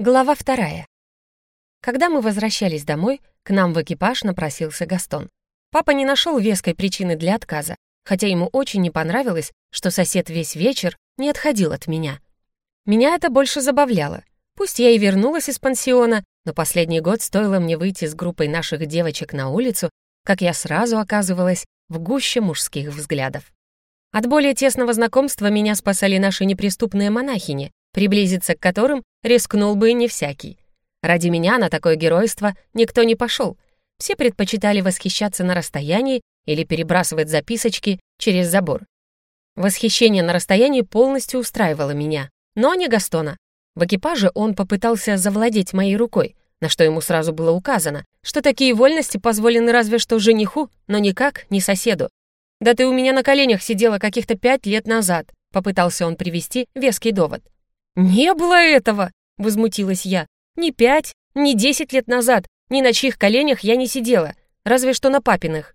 Глава вторая. Когда мы возвращались домой, к нам в экипаж напросился Гастон. Папа не нашел веской причины для отказа, хотя ему очень не понравилось, что сосед весь вечер не отходил от меня. Меня это больше забавляло. Пусть я и вернулась из пансиона, но последний год стоило мне выйти с группой наших девочек на улицу, как я сразу оказывалась в гуще мужских взглядов. От более тесного знакомства меня спасали наши неприступные монахини, приблизиться к которым рискнул бы и не всякий. Ради меня на такое геройство никто не пошел. Все предпочитали восхищаться на расстоянии или перебрасывать записочки через забор. Восхищение на расстоянии полностью устраивало меня, но не Гастона. В экипаже он попытался завладеть моей рукой, на что ему сразу было указано, что такие вольности позволены разве что жениху, но никак не соседу. «Да ты у меня на коленях сидела каких-то пять лет назад», попытался он привести веский довод. «Не было этого!» — возмутилась я. «Ни пять, ни десять лет назад, ни на чьих коленях я не сидела, разве что на папиных».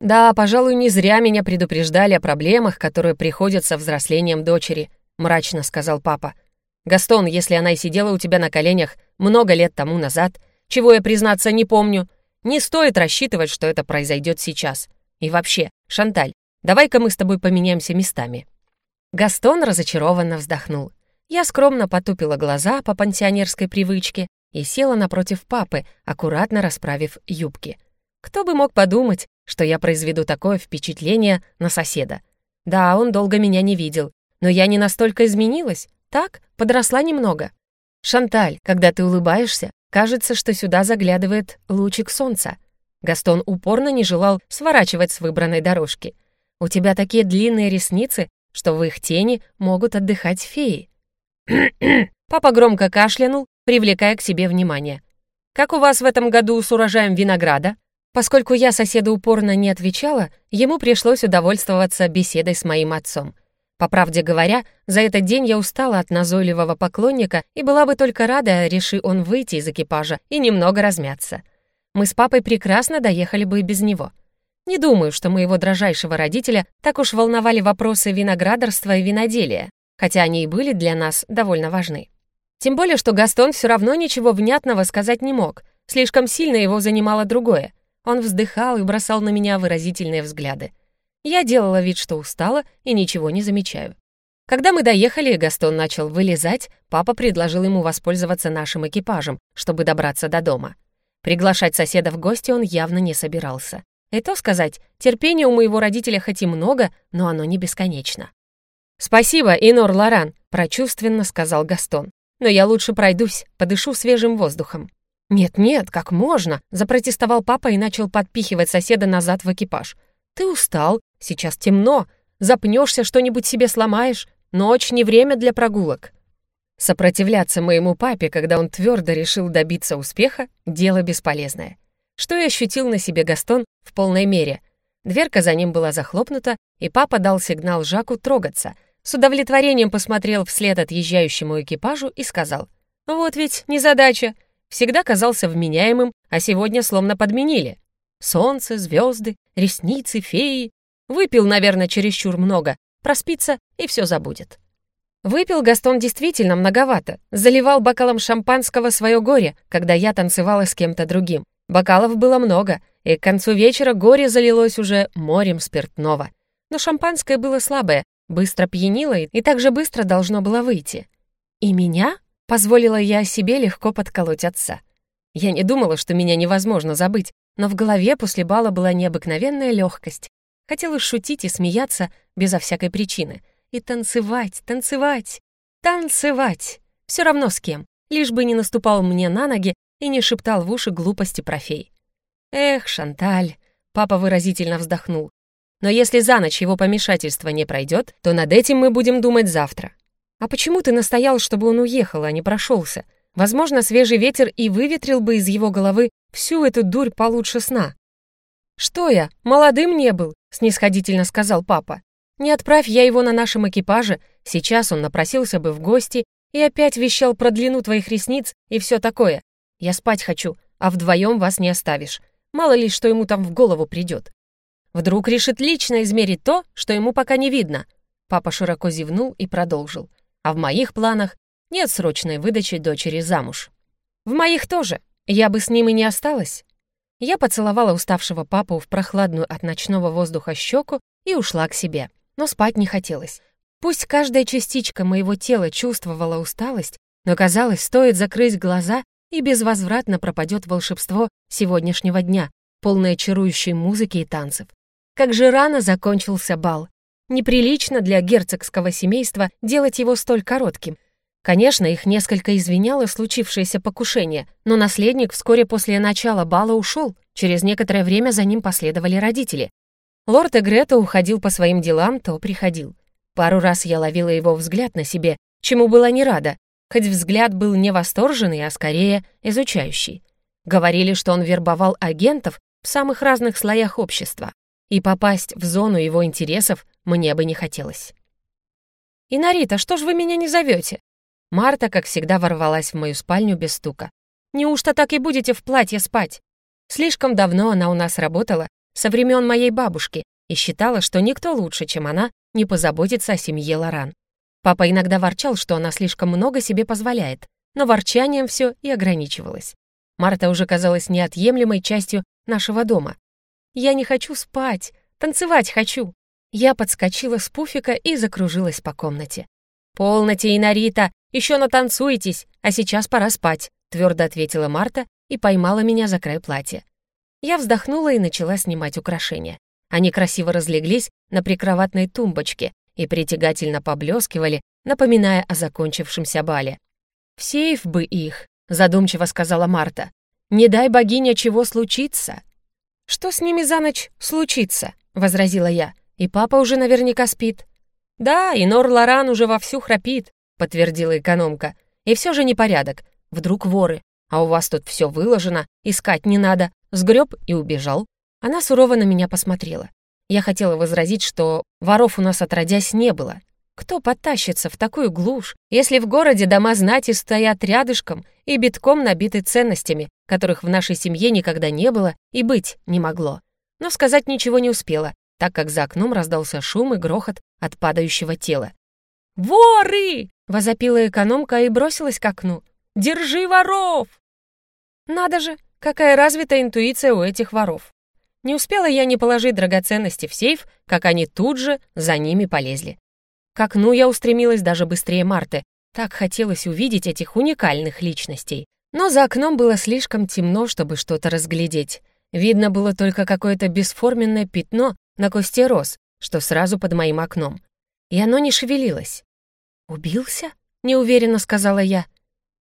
«Да, пожалуй, не зря меня предупреждали о проблемах, которые приходят со взрослением дочери», — мрачно сказал папа. «Гастон, если она и сидела у тебя на коленях много лет тому назад, чего я, признаться, не помню, не стоит рассчитывать, что это произойдет сейчас. И вообще, Шанталь, давай-ка мы с тобой поменяемся местами». Гастон разочарованно вздохнул. Я скромно потупила глаза по пансионерской привычке и села напротив папы, аккуратно расправив юбки. Кто бы мог подумать, что я произведу такое впечатление на соседа. Да, он долго меня не видел, но я не настолько изменилась, так, подросла немного. «Шанталь, когда ты улыбаешься, кажется, что сюда заглядывает лучик солнца». Гастон упорно не желал сворачивать с выбранной дорожки. «У тебя такие длинные ресницы, что в их тени могут отдыхать феи». Папа громко кашлянул, привлекая к себе внимание. «Как у вас в этом году с урожаем винограда?» Поскольку я соседу упорно не отвечала, ему пришлось удовольствоваться беседой с моим отцом. По правде говоря, за этот день я устала от назойливого поклонника и была бы только рада, реши он выйти из экипажа и немного размяться. Мы с папой прекрасно доехали бы и без него. Не думаю, что моего дрожайшего родителя так уж волновали вопросы виноградарства и виноделия хотя они и были для нас довольно важны. Тем более, что Гастон все равно ничего внятного сказать не мог, слишком сильно его занимало другое. Он вздыхал и бросал на меня выразительные взгляды. Я делала вид, что устала и ничего не замечаю. Когда мы доехали и Гастон начал вылезать, папа предложил ему воспользоваться нашим экипажем, чтобы добраться до дома. Приглашать соседа в гости он явно не собирался. И то сказать, терпения у моего родителя хоть и много, но оно не бесконечно. «Спасибо, Инор Лоран», — прочувственно сказал Гастон. «Но я лучше пройдусь, подышу свежим воздухом». «Нет-нет, как можно?» — запротестовал папа и начал подпихивать соседа назад в экипаж. «Ты устал, сейчас темно, запнешься, что-нибудь себе сломаешь. Ночь не время для прогулок». Сопротивляться моему папе, когда он твердо решил добиться успеха, дело бесполезное. Что и ощутил на себе Гастон в полной мере. Дверка за ним была захлопнута, и папа дал сигнал Жаку трогаться — с удовлетворением посмотрел вслед отъезжающему экипажу и сказал, «Вот ведь незадача. Всегда казался вменяемым, а сегодня словно подменили. Солнце, звезды, ресницы, феи. Выпил, наверное, чересчур много, проспится и все забудет». Выпил Гастон действительно многовато, заливал бокалом шампанского свое горе, когда я танцевала с кем-то другим. Бокалов было много, и к концу вечера горе залилось уже морем спиртного. Но шампанское было слабое, быстро пьянила и так же быстро должно было выйти. И меня позволила я себе легко подколоть отца. Я не думала, что меня невозможно забыть, но в голове после бала была необыкновенная легкость. Хотелось шутить и смеяться безо всякой причины. И танцевать, танцевать, танцевать. Все равно с кем, лишь бы не наступал мне на ноги и не шептал в уши глупости про фей. «Эх, Шанталь!» — папа выразительно вздохнул. Но если за ночь его помешательство не пройдет, то над этим мы будем думать завтра. А почему ты настоял, чтобы он уехал, а не прошелся? Возможно, свежий ветер и выветрил бы из его головы всю эту дурь получше сна. «Что я, молодым не был», — снисходительно сказал папа. «Не отправь я его на нашем экипаже, сейчас он напросился бы в гости и опять вещал про длину твоих ресниц и все такое. Я спать хочу, а вдвоем вас не оставишь. Мало ли, что ему там в голову придет. Вдруг решит лично измерить то, что ему пока не видно. Папа широко зевнул и продолжил. А в моих планах нет срочной выдачи дочери замуж. В моих тоже. Я бы с ним и не осталась. Я поцеловала уставшего папу в прохладную от ночного воздуха щеку и ушла к себе. Но спать не хотелось. Пусть каждая частичка моего тела чувствовала усталость, но казалось, стоит закрыть глаза, и безвозвратно пропадет волшебство сегодняшнего дня, полное чарующей музыки и танцев. Как же рано закончился бал. Неприлично для герцогского семейства делать его столь коротким. Конечно, их несколько извиняло случившееся покушение, но наследник вскоре после начала бала ушел, через некоторое время за ним последовали родители. Лорд Эгре то уходил по своим делам, то приходил. Пару раз я ловила его взгляд на себе, чему была не рада, хоть взгляд был не восторженный, а скорее изучающий. Говорили, что он вербовал агентов в самых разных слоях общества, и попасть в зону его интересов мне бы не хотелось. «Инарита, что ж вы меня не зовете? Марта, как всегда, ворвалась в мою спальню без стука. «Неужто так и будете в платье спать?» Слишком давно она у нас работала, со времен моей бабушки, и считала, что никто лучше, чем она, не позаботится о семье Лоран. Папа иногда ворчал, что она слишком много себе позволяет, но ворчанием все и ограничивалось. Марта уже казалась неотъемлемой частью нашего дома. «Я не хочу спать, танцевать хочу!» Я подскочила с пуфика и закружилась по комнате. «Полноте, Инарита, еще натанцуетесь, а сейчас пора спать», твердо ответила Марта и поймала меня за край платья. Я вздохнула и начала снимать украшения. Они красиво разлеглись на прикроватной тумбочке и притягательно поблескивали, напоминая о закончившемся бале. «В сейф бы их», — задумчиво сказала Марта. «Не дай богиня чего случится». «Что с ними за ночь случится?» — возразила я. «И папа уже наверняка спит». «Да, и Нор Лоран уже вовсю храпит», — подтвердила экономка. «И все же непорядок. Вдруг воры. А у вас тут все выложено, искать не надо. Сгреб и убежал». Она сурово на меня посмотрела. Я хотела возразить, что воров у нас отродясь не было. Кто потащится в такую глушь, если в городе дома знати стоят рядышком и битком набиты ценностями, которых в нашей семье никогда не было и быть не могло? Но сказать ничего не успела, так как за окном раздался шум и грохот от падающего тела. «Воры!» — возопила экономка и бросилась к окну. «Держи воров!» Надо же, какая развитая интуиция у этих воров. Не успела я не положить драгоценности в сейф, как они тут же за ними полезли. К окну я устремилась даже быстрее Марты. Так хотелось увидеть этих уникальных личностей. Но за окном было слишком темно, чтобы что-то разглядеть. Видно было только какое-то бесформенное пятно на кусте роз, что сразу под моим окном. И оно не шевелилось. «Убился?» — неуверенно сказала я.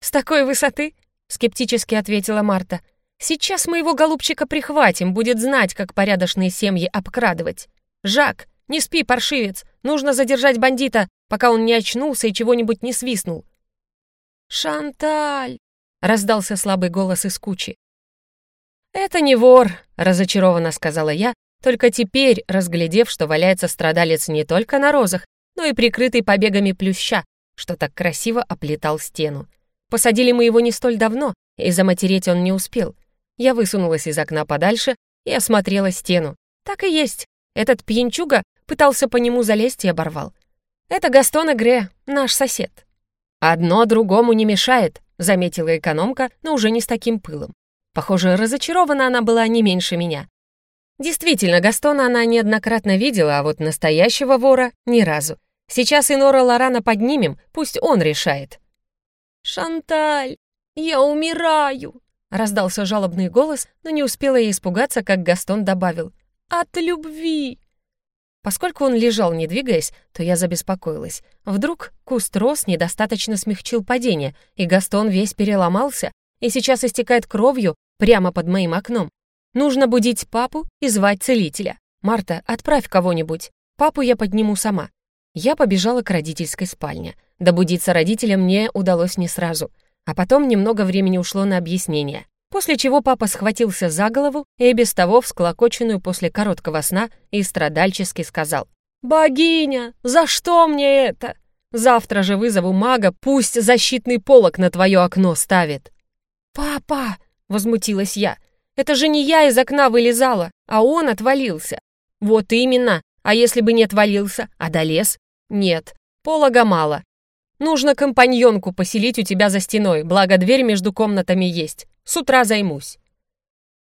«С такой высоты?» — скептически ответила Марта. Сейчас мы его голубчика прихватим, будет знать, как порядочные семьи обкрадывать. Жак, не спи, паршивец, нужно задержать бандита, пока он не очнулся и чего-нибудь не свистнул. «Шанталь!» — раздался слабый голос из кучи. «Это не вор», — разочарованно сказала я, только теперь, разглядев, что валяется страдалец не только на розах, но и прикрытый побегами плюща, что так красиво оплетал стену. Посадили мы его не столь давно, и заматереть он не успел — я высунулась из окна подальше и осмотрела стену. Так и есть. Этот пьянчуга пытался по нему залезть и оборвал. Это Гастон Игре, наш сосед. «Одно другому не мешает», — заметила экономка, но уже не с таким пылом. Похоже, разочарована она была не меньше меня. Действительно, Гастона она неоднократно видела, а вот настоящего вора — ни разу. Сейчас и Нора Лорана поднимем, пусть он решает. «Шанталь, я умираю!» Раздался жалобный голос, но не успела я испугаться, как Гастон добавил «От любви!». Поскольку он лежал, не двигаясь, то я забеспокоилась. Вдруг куст роз недостаточно смягчил падение, и Гастон весь переломался и сейчас истекает кровью прямо под моим окном. Нужно будить папу и звать целителя. «Марта, отправь кого-нибудь. Папу я подниму сама». Я побежала к родительской спальне. Добудиться родителям мне удалось не сразу — а потом немного времени ушло на объяснение. После чего папа схватился за голову и без того всклокоченную после короткого сна и страдальчески сказал. «Богиня, за что мне это? Завтра же вызову мага, пусть защитный полог на твое окно ставит». «Папа!» — возмутилась я. «Это же не я из окна вылезала, а он отвалился». «Вот именно. А если бы не отвалился, а долез?» «Нет, полога мало. Нужно компаньонку поселить у тебя за стеной, благо дверь между комнатами есть. С утра займусь».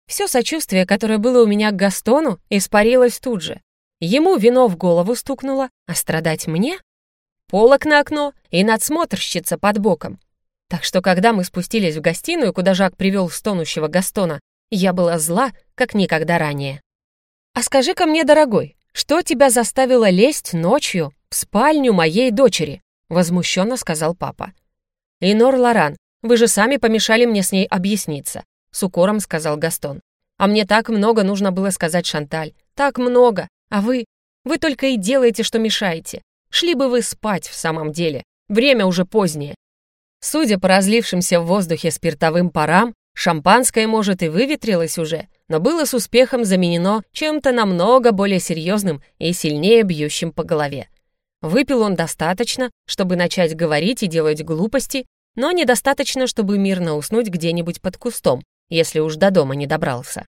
Все сочувствие, которое было у меня к Гастону, испарилось тут же. Ему вино в голову стукнуло, а страдать мне? Полок на окно и надсмотрщица под боком. Так что, когда мы спустились в гостиную, куда Жак привел стонущего Гастона, я была зла, как никогда ранее. «А скажи-ка мне, дорогой, что тебя заставило лезть ночью в спальню моей дочери?» — возмущенно сказал папа. «Инор Лоран, вы же сами помешали мне с ней объясниться. — с укором сказал Гастон. «А мне так много нужно было сказать Шанталь. Так много. А вы... Вы только и делаете, что мешаете. Шли бы вы спать в самом деле. Время уже позднее». Судя по разлившимся в воздухе спиртовым парам, шампанское, может, и выветрилось уже, но было с успехом заменено чем-то намного более серьезным и сильнее бьющим по голове. Выпил он достаточно, чтобы начать говорить и делать глупости, но недостаточно, чтобы мирно уснуть где-нибудь под кустом, если уж до дома не добрался.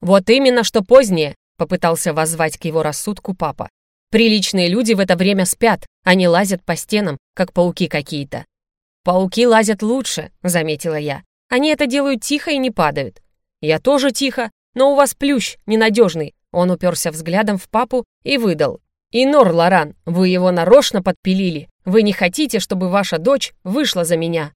«Вот именно, что позднее», — попытался воззвать к его рассудку папа. «Приличные люди в это время спят, они лазят по стенам, как пауки какие-то». «Пауки лазят лучше», — заметила я. «Они это делают тихо и не падают». «Я тоже тихо, но у вас плющ ненадежный». Он уперся взглядом в папу и выдал. «Инор, Лоран, вы его нарочно подпилили. Вы не хотите, чтобы ваша дочь вышла за меня».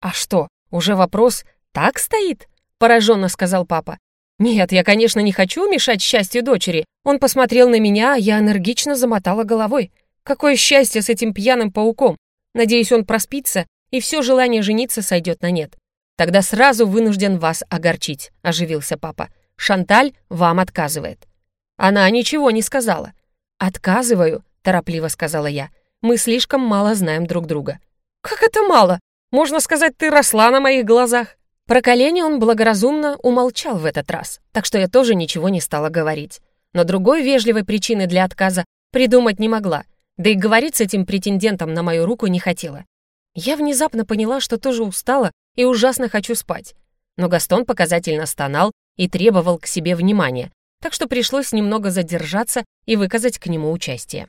«А что, уже вопрос так стоит?» — пораженно сказал папа. «Нет, я, конечно, не хочу мешать счастью дочери». Он посмотрел на меня, а я энергично замотала головой. «Какое счастье с этим пьяным пауком! Надеюсь, он проспится, и все желание жениться сойдет на нет. Тогда сразу вынужден вас огорчить», — оживился папа. «Шанталь вам отказывает». Она ничего не сказала. «Отказываю», — торопливо сказала я. «Мы слишком мало знаем друг друга». «Как это мало? Можно сказать, ты росла на моих глазах». Про колени он благоразумно умолчал в этот раз, так что я тоже ничего не стала говорить. Но другой вежливой причины для отказа придумать не могла, да и говорить с этим претендентом на мою руку не хотела. Я внезапно поняла, что тоже устала и ужасно хочу спать. Но Гастон показательно стонал и требовал к себе внимания, так что пришлось немного задержаться и выказать к нему участие.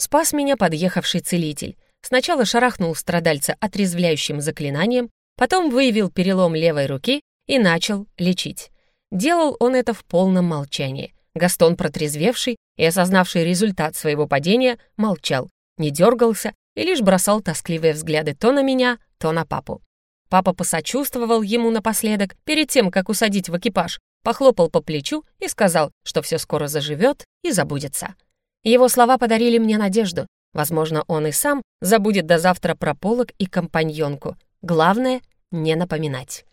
Спас меня подъехавший целитель. Сначала шарахнул страдальца отрезвляющим заклинанием, Потом выявил перелом левой руки и начал лечить. Делал он это в полном молчании. Гастон, протрезвевший и осознавший результат своего падения, молчал, не дергался и лишь бросал тоскливые взгляды то на меня, то на папу. Папа посочувствовал ему напоследок, перед тем, как усадить в экипаж, похлопал по плечу и сказал, что все скоро заживет и забудется. Его слова подарили мне надежду. Возможно, он и сам забудет до завтра про полок и компаньонку. Главное — не напоминать.